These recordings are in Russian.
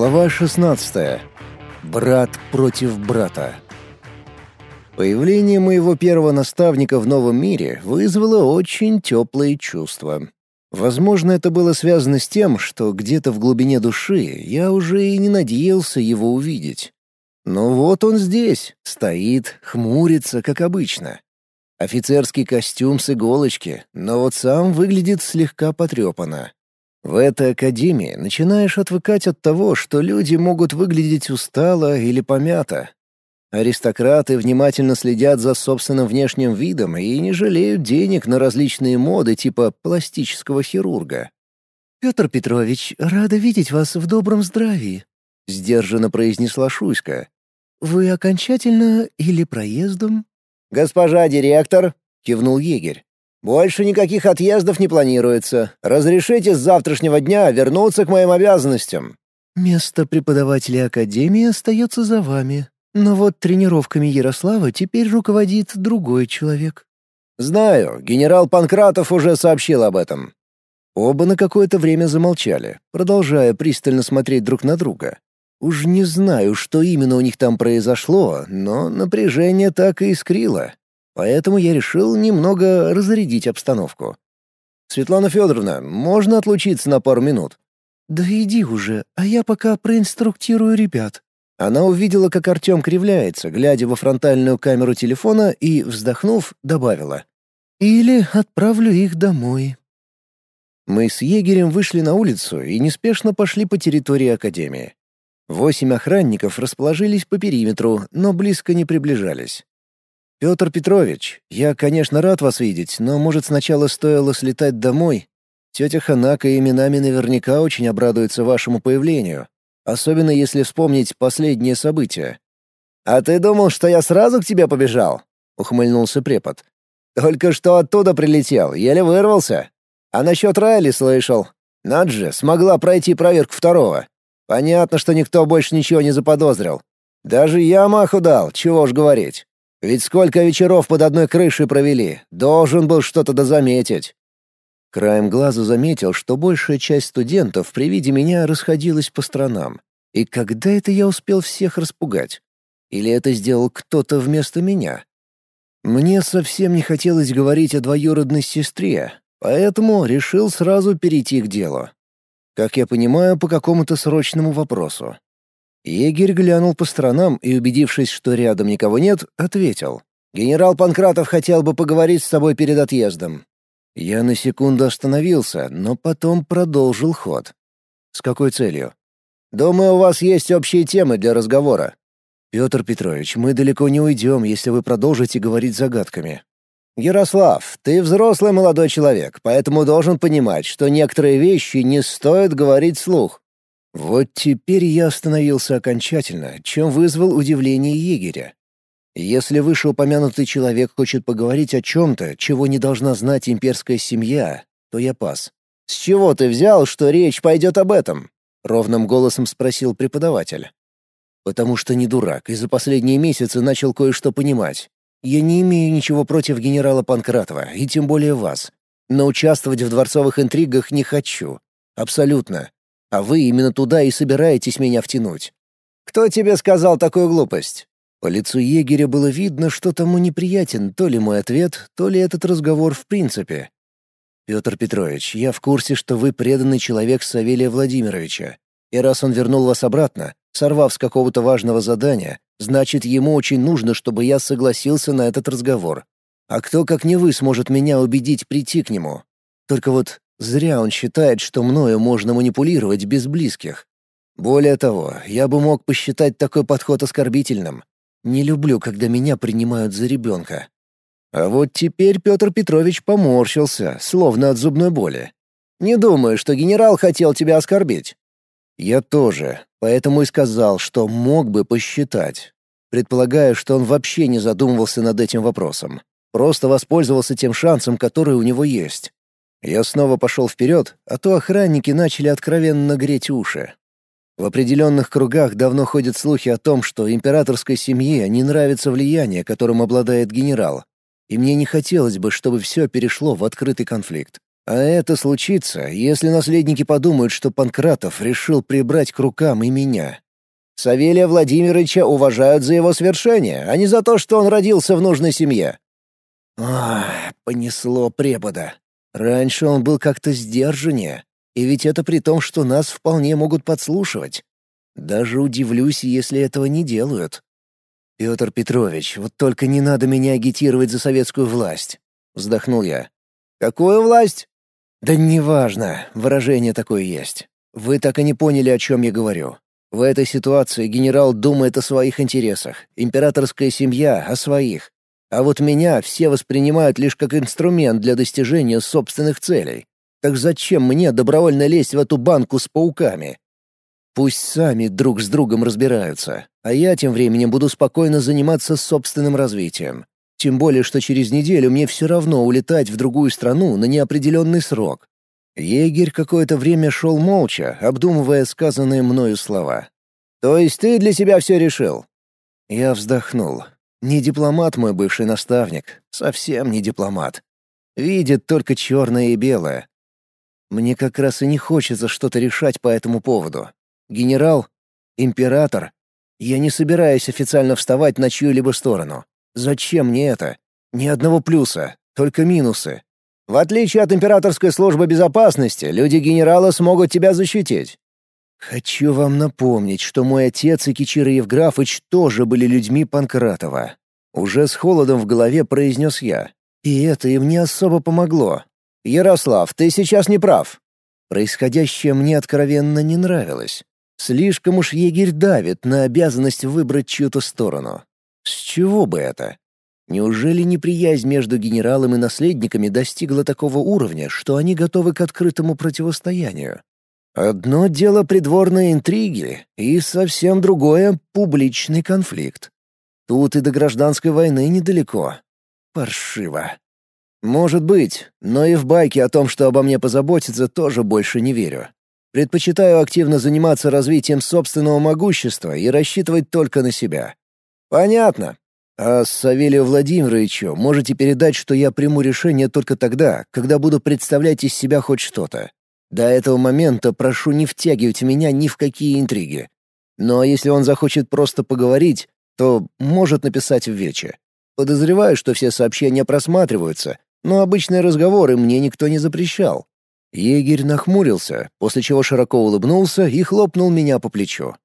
Глава 16. Брат против брата. Появление моего первого наставника в новом мире вызвало очень теплые чувства. Возможно, это было связано с тем, что где-то в глубине души я уже и не надеялся его увидеть. Но вот он здесь, стоит, хмурится, как обычно. Офицерский костюм с иголочки, но вот сам выглядит слегка потрепанно. В этой академии начинаешь отвыкать от того, что люди могут выглядеть устало или помято. Аристократы внимательно следят за собственным внешним видом и не жалеют денег на различные моды типа пластического хирурга. «Петр Петрович, рада видеть вас в добром здравии», — сдержанно произнесла Шуйска. «Вы окончательно или проездом?» «Госпожа директор», — кивнул егерь. Больше никаких отъездов не планируется. Разрешите с завтрашнего дня вернуться к моим обязанностям». «Место преподавателя Академии остается за вами. Но вот тренировками Ярослава теперь руководит другой человек». «Знаю. Генерал Панкратов уже сообщил об этом». Оба на какое-то время замолчали, продолжая пристально смотреть друг на друга. Уж не знаю, что именно у них там произошло, но напряжение так и искрило. Поэтому я решил немного разрядить обстановку. «Светлана Федоровна, можно отлучиться на пару минут?» «Да иди уже, а я пока проинструктирую ребят». Она увидела, как Артем кривляется, глядя во фронтальную камеру телефона и, вздохнув, добавила. «Или отправлю их домой». Мы с егерем вышли на улицу и неспешно пошли по территории Академии. Восемь охранников расположились по периметру, но близко не приближались. «Петр Петрович, я, конечно, рад вас видеть, но, может, сначала стоило слетать домой? Тетя Ханака именами наверняка очень обрадуется вашему появлению, особенно если вспомнить последние события». «А ты думал, что я сразу к тебе побежал?» — ухмыльнулся препод. «Только что оттуда прилетел, еле вырвался. А насчет Райли слышал. Наджи смогла пройти проверку второго. Понятно, что никто больше ничего не заподозрил. Даже я маху дал, чего уж говорить. Ведь сколько вечеров под одной крышей провели, должен был что-то дозаметить. Краем глаза заметил, что большая часть студентов при виде меня расходилась по сторонам. И когда это я успел всех распугать? Или это сделал кто-то вместо меня? Мне совсем не хотелось говорить о двоюродной сестре, поэтому решил сразу перейти к делу. Как я понимаю, по какому-то срочному вопросу. Егерь глянул по сторонам и, убедившись, что рядом никого нет, ответил. «Генерал Панкратов хотел бы поговорить с тобой перед отъездом». Я на секунду остановился, но потом продолжил ход. «С какой целью?» «Думаю, у вас есть общие темы для разговора». «Петр Петрович, мы далеко не уйдем, если вы продолжите говорить загадками». «Ярослав, ты взрослый молодой человек, поэтому должен понимать, что некоторые вещи не стоит говорить вслух. Вот теперь я остановился окончательно, чем вызвал удивление егеря. Если вышеупомянутый человек хочет поговорить о чем-то, чего не должна знать имперская семья, то я пас. «С чего ты взял, что речь пойдет об этом?» — ровным голосом спросил преподаватель. «Потому что не дурак, и за последние месяцы начал кое-что понимать. Я не имею ничего против генерала Панкратова, и тем более вас. Но участвовать в дворцовых интригах не хочу. Абсолютно. А вы именно туда и собираетесь меня втянуть. Кто тебе сказал такую глупость? По лицу егеря было видно, что тому неприятен то ли мой ответ, то ли этот разговор в принципе. Петр Петрович, я в курсе, что вы преданный человек Савелия Владимировича. И раз он вернул вас обратно, сорвав с какого-то важного задания, значит, ему очень нужно, чтобы я согласился на этот разговор. А кто, как не вы, сможет меня убедить прийти к нему? Только вот Зря он считает, что мною можно манипулировать без близких. Более того, я бы мог посчитать такой подход оскорбительным. Не люблю, когда меня принимают за ребенка. А вот теперь Петр Петрович поморщился, словно от зубной боли. «Не думаю, что генерал хотел тебя оскорбить». «Я тоже, поэтому и сказал, что мог бы посчитать. Предполагаю, что он вообще не задумывался над этим вопросом. Просто воспользовался тем шансом, который у него есть. Я снова пошел вперед, а то охранники начали откровенно греть уши. В определенных кругах давно ходят слухи о том, что императорской семье не нравится влияние, которым обладает генерал. И мне не хотелось бы, чтобы все перешло в открытый конфликт. А это случится, если наследники подумают, что Панкратов решил прибрать к рукам и меня. Савелия Владимировича уважают за его свершение, а не за то, что он родился в нужной семье. Ах, понесло препода. Раньше он был как-то сдержаннее, и ведь это при том, что нас вполне могут подслушивать. Даже удивлюсь, если этого не делают. «Петр Петрович, вот только не надо меня агитировать за советскую власть», — вздохнул я. «Какую власть?» «Да неважно, выражение такое есть. Вы так и не поняли, о чем я говорю. В этой ситуации генерал думает о своих интересах, императорская семья — о своих. А вот меня все воспринимают лишь как инструмент для достижения собственных целей. Так зачем мне добровольно лезть в эту банку с пауками? Пусть сами друг с другом разбираются, а я тем временем буду спокойно заниматься собственным развитием. Тем более, что через неделю мне все равно улетать в другую страну на неопределенный срок. Егерь какое-то время шел молча, обдумывая сказанные мною слова. «То есть ты для себя все решил?» Я вздохнул. Не дипломат мой бывший наставник, совсем не дипломат. Видит только черное и белое. Мне как раз и не хочется что-то решать по этому поводу. Генерал? Император? Я не собираюсь официально вставать на чью-либо сторону. Зачем мне это? Ни одного плюса, только минусы. В отличие от императорской службы безопасности, люди генерала смогут тебя защитить. Хочу вам напомнить, что мой отец и Кичира Евграфыч тоже были людьми Панкратова. Уже с холодом в голове произнес я. И это им не особо помогло. Ярослав, ты сейчас не прав. Происходящее мне откровенно не нравилось. Слишком уж егерь давит на обязанность выбрать чью-то сторону. С чего бы это? Неужели неприязнь между генералом и наследниками достигла такого уровня, что они готовы к открытому противостоянию? Одно дело придворные интриги, и совсем другое — публичный конфликт. Тут и до гражданской войны недалеко. Паршиво. Может быть, но и в байке о том, что обо мне позаботиться, тоже больше не верю. Предпочитаю активно заниматься развитием собственного могущества и рассчитывать только на себя. Понятно. А Савелию Владимировичу можете передать, что я приму решение только тогда, когда буду представлять из себя хоть что-то. До этого момента прошу не втягивать меня ни в какие интриги. Но если он захочет просто поговорить, то может написать в Вече. Подозреваю, что все сообщения просматриваются, но обычные разговоры мне никто не запрещал. Егерь нахмурился, после чего широко улыбнулся и хлопнул меня по плечу.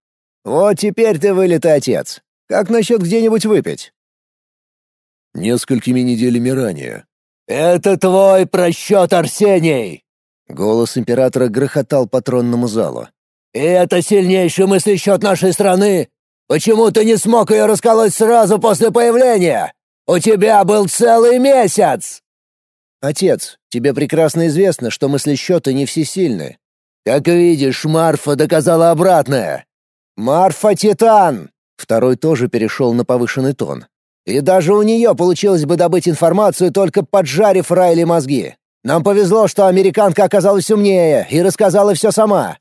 «Вот теперь ты вылитый отец. Как насчет где-нибудь выпить?» Несколькими неделями ранее. «Это твой просчет, Арсений!» Голос императора грохотал по тронному залу. «И это сильнейший мыслесчет нашей страны! Почему ты не смог ее расколоть сразу после появления? У тебя был целый месяц!» «Отец, тебе прекрасно известно, что мыслесчеты не всесильны». «Как видишь, Марфа доказала обратное». «Марфа — Титан!» Второй тоже перешел на повышенный тон. «И даже у нее получилось бы добыть информацию, только поджарив Райли мозги. Нам повезло, что американка оказалась умнее и рассказала все сама».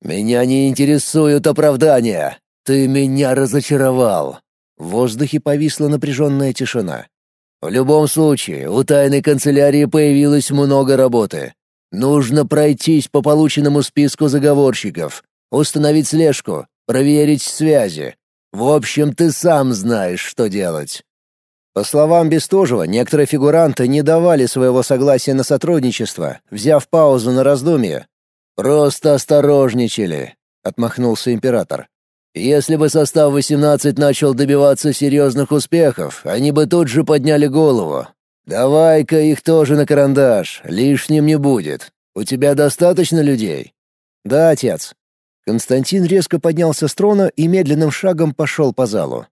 «Меня не интересуют оправдания. Ты меня разочаровал». В воздухе повисла напряженная тишина. В любом случае, у тайной канцелярии появилось много работы. Нужно пройтись по полученному списку заговорщиков, установить слежку, проверить связи. В общем, ты сам знаешь, что делать. По словам Бестужева, некоторые фигуранты не давали своего согласия на сотрудничество, взяв паузу на раздумье. «Просто осторожничали», — отмахнулся император. Если бы состав 18 начал добиваться серьезных успехов, они бы тут же подняли голову. Давай-ка их тоже на карандаш, лишним не будет. У тебя достаточно людей? Да, отец. Константин резко поднялся с трона и медленным шагом пошел по залу.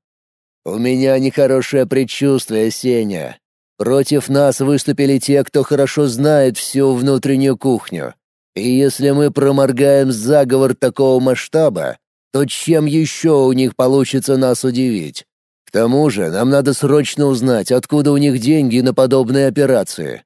У меня нехорошее предчувствие, Сеня. Против нас выступили те, кто хорошо знает всю внутреннюю кухню. И если мы проморгаем заговор такого масштаба, то чем еще у них получится нас удивить? К тому же нам надо срочно узнать, откуда у них деньги на подобные операции.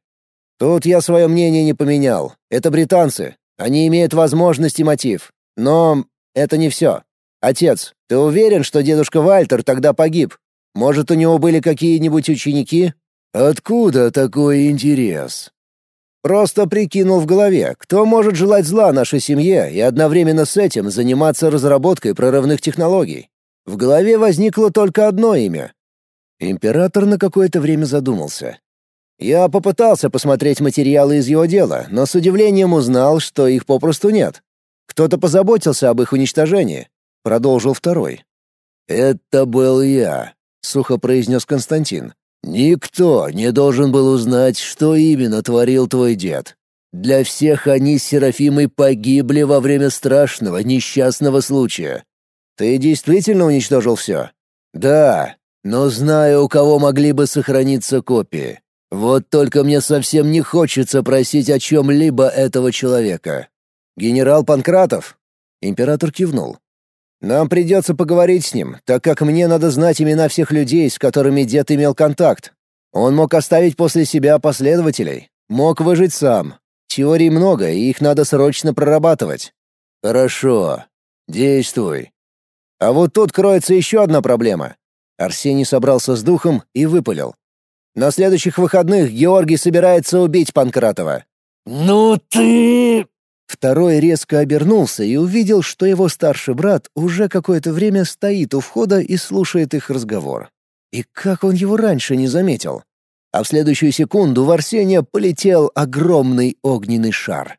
Тут я свое мнение не поменял. Это британцы. Они имеют возможность и мотив. Но это не все. Отец, ты уверен, что дедушка Вальтер тогда погиб? Может, у него были какие-нибудь ученики? Откуда такой интерес? Просто прикинул в голове, кто может желать зла нашей семье и одновременно с этим заниматься разработкой прорывных технологий. В голове возникло только одно имя. Император на какое-то время задумался. Я попытался посмотреть материалы из его дела, но с удивлением узнал, что их попросту нет. Кто-то позаботился об их уничтожении. Продолжил второй. «Это был я», — сухо произнес Константин. Никто не должен был узнать, что именно творил твой дед. Для всех они с Серафимой погибли во время страшного несчастного случая. Ты действительно уничтожил все? Да, но знаю, у кого могли бы сохраниться копии. Вот только мне совсем не хочется просить о чем-либо этого человека. Генерал Панкратов? Император кивнул. Нам придется поговорить с ним, так как мне надо знать имена всех людей, с которыми дед имел контакт. Он мог оставить после себя последователей, мог выжить сам. Теорий много, и их надо срочно прорабатывать. Хорошо. Действуй. А вот тут кроется еще одна проблема. Арсений собрался с духом и выпалил. На следующих выходных Георгий собирается убить Панкратова. «Ну ты...» Второй резко обернулся и увидел, что его старший брат уже какое-то время стоит у входа и слушает их разговор. И как он его раньше не заметил? А в следующую секунду в Арсения полетел огромный огненный шар.